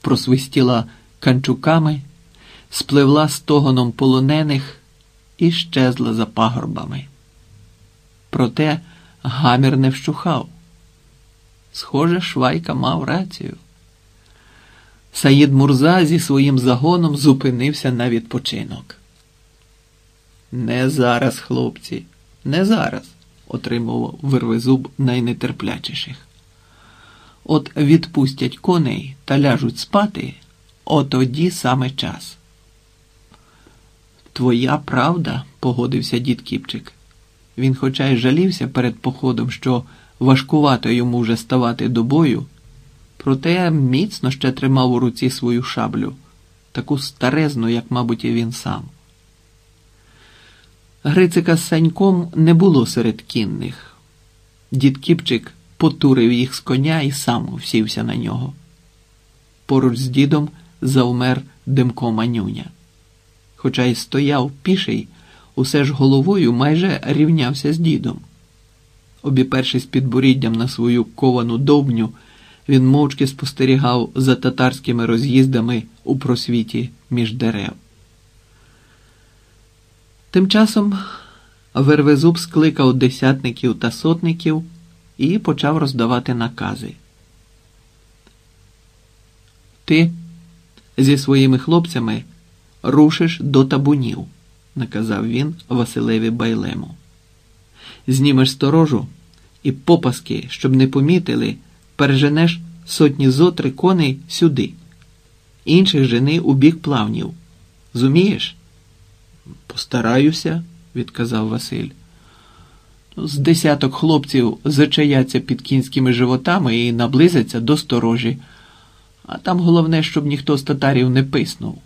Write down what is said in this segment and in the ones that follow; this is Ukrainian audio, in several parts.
просвистіла канчуками, спливла стогоном полонених і щезла за пагорбами. Проте гамір не вщухав. Схоже, Швайка мав рацію. Саїд Мурза зі своїм загоном зупинився на відпочинок. Не зараз, хлопці, не зараз, отримував вирвезуб найнетерплячіших. От відпустять коней та ляжуть спати, отоді саме час. Твоя правда, погодився дід Кіпчик. Він, хоча й жалівся перед походом, що важкувато йому вже ставати до бою, проте міцно ще тримав у руці свою шаблю, таку старезну, як, мабуть, і він сам. Грицика з саньком не було серед кінних. Дід Кіпчик потурив їх з коня і сам всівся на нього. Поруч з дідом завмер Демко Манюня. Хоча й стояв піший, усе ж головою майже рівнявся з дідом. Обіпершись підборіддям на свою ковану довбню, він мовчки спостерігав за татарськими роз'їздами у просвіті між дерев. Тим часом Вервезуб скликав десятників та сотників і почав роздавати накази. Ти зі своїми хлопцями рушиш до табунів, наказав він Василеві Байлему. Знімеш сторожу і попаски, щоб не помітили, переженеш сотні зотри коней сюди, інших жени у бік плавнів. Зумієш? Постараюся, відказав Василь. З десяток хлопців зачаяться під кінськими животами і наблизяться до сторожі, а там головне, щоб ніхто з татарів не писнув.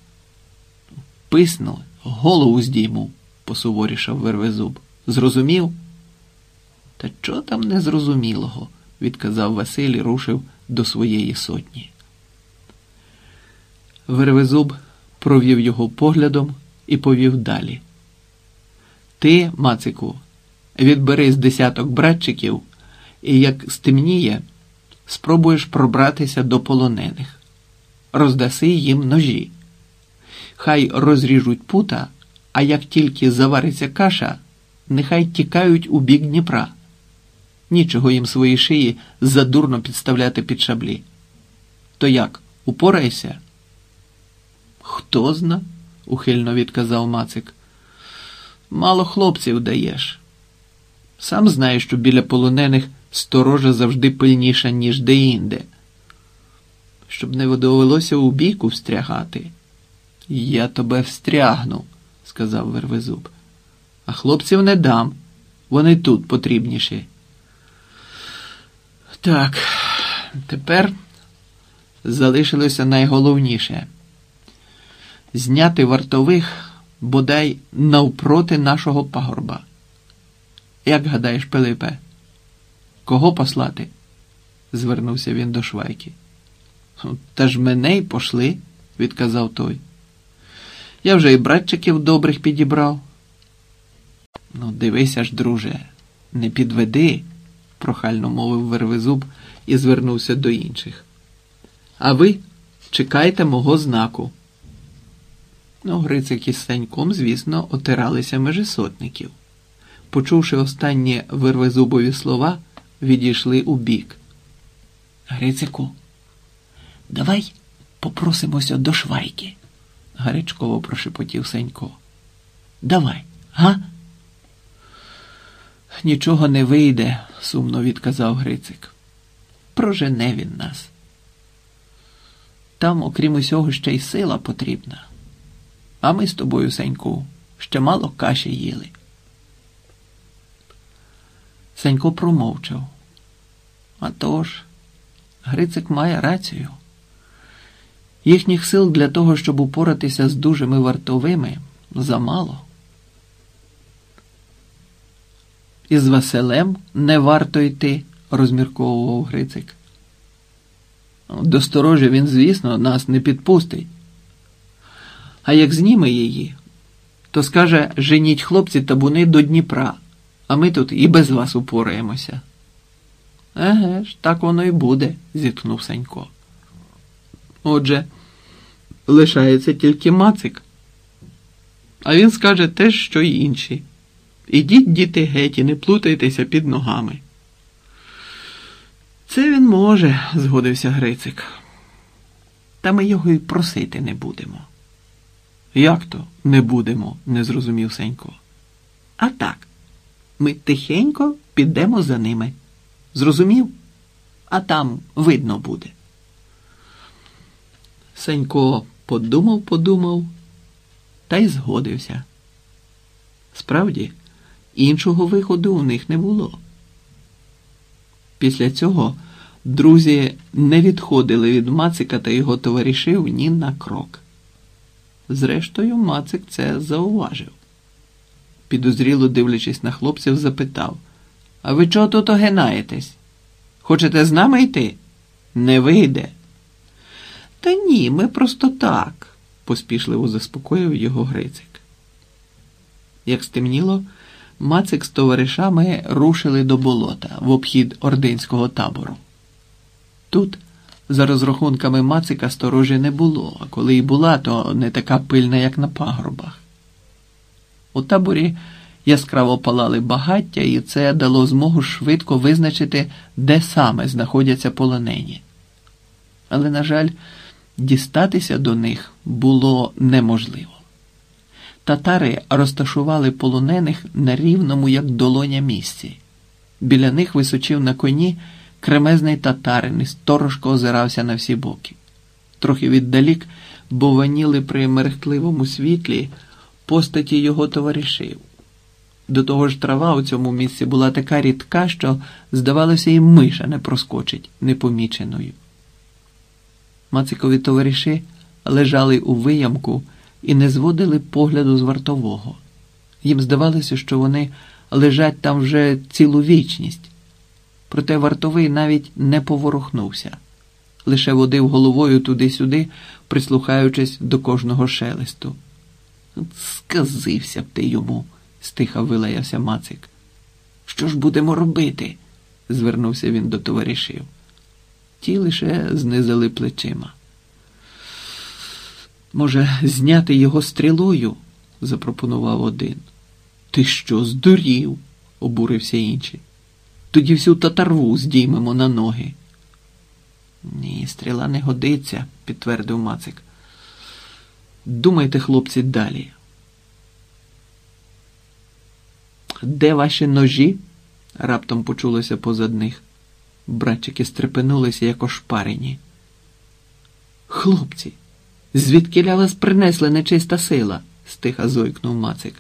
Писнув, голову здійму, посуворішав Вервезуб. Зрозумів? Та чого там незрозумілого, відказав Василь і рушив до своєї сотні. Вервезуб провів його поглядом і повів далі. Ти, Мацику, відбери з десяток братчиків, і як стемніє, спробуєш пробратися до полонених, роздаси їм ножі. Хай розріжуть пута, а як тільки завариться каша, нехай тікають у бік Дніпра. Нічого їм свої шиї задурно підставляти під шаблі. То як, упорайся? Хто зна? ухильно відказав Мацик. Мало хлопців даєш. Сам знаєш, що біля полонених сторожа завжди пильніша, ніж деінде. Щоб не довелося у бійку встрягати. Я тебе встрягну, сказав Вервезуб. А хлопців не дам. Вони тут потрібніші. Так, тепер залишилося найголовніше зняти вартових бодай навпроти нашого пагорба. Як гадаєш, Пилипе, кого послати? звернувся він до Швайки. Та ж мене й пошли, відказав той. Я вже і братчиків добрих підібрав. Ну, дивися ж, друже, не підведи, прохально мовив Вервезуб і звернувся до інших. А ви чекайте мого знаку. Ну, Грицик із Саньком, звісно, отиралися межі сотників. Почувши останні вирвезубові слова, відійшли у бік. Грицику, давай попросимося до швайки, гарячково прошепотів Сенько. Давай, га? Нічого не вийде, сумно відказав Грицик. Прожене він нас. Там, окрім усього, ще й сила потрібна. А ми з тобою, Сеньку, ще мало каші їли. Сенько промовчав. А тож, Грицик має рацію. Їхніх сил для того, щоб упоратися з дужими вартовими, замало. Із Василем не варто йти, розмірковував Грицик. До сторожі він, звісно, нас не підпустить. А як зніме її, то скаже женіть хлопці табуни до Дніпра, а ми тут і без вас упораємося. Еге ж, так воно і буде, зітхнув Санько. Отже, лишається тільки Мацик. А він скаже те, що й інші. Ідіть, діти, геть, і не плутайтеся під ногами. Це він може, згодився Грицик. Та ми його й просити не будемо. Як то не будемо? не зрозумів Сенько. А так, ми тихенько підемо за ними. Зрозумів? А там видно буде. Сенько подумав, подумав та й згодився. Справді, іншого виходу у них не було. Після цього друзі не відходили від Мацика та його товаришів ні на крок. Зрештою, Мацик це зауважив. Підозріло дивлячись на хлопців, запитав А ви чого тут огинаєтесь? Хочете з нами йти? Не вийде. Та ні, ми просто так, поспішливо заспокоїв його Грицик. Як стемніло, Мацик з товаришами рушили до болота в обхід ординського табору. Тут, за розрахунками Мацика, сторожі не було, а коли й була, то не така пильна, як на пагорбах. У таборі яскраво палали багаття, і це дало змогу швидко визначити, де саме знаходяться полонені. Але, на жаль, дістатися до них було неможливо. Татари розташували полонених на рівному, як долоня місці. Біля них височив на коні кремезний татарин і сторожко озирався на всі боки. Трохи віддалік бованіли при мерехтливому світлі постаті його товаришів. До того ж, трава у цьому місці була така рідка, що, здавалося, і миша не проскочить непоміченою. Мацикові товариші лежали у виямку і не зводили погляду з вартового. Їм здавалося, що вони лежать там вже цілу вічність. Проте вартовий навіть не поворухнувся, лише водив головою туди-сюди, прислухаючись до кожного шелесту. Сказився б ти йому, стиха вилаявся Мацик. Що ж будемо робити? звернувся він до товаришів. Ті лише знизили плечима. Може, зняти його стрілою? запропонував один. Ти що, здурів? обурився інший. Тоді всю татарву здіймемо на ноги. Ні, стріла не годиться, підтвердив Мацик. Думайте, хлопці, далі. Де ваші ножі? раптом почулося позад них. Братчики стрепенулися, як ошпарені. Хлопці, звідки ля вас принесла нечиста сила? стиха зойкнув Мацик.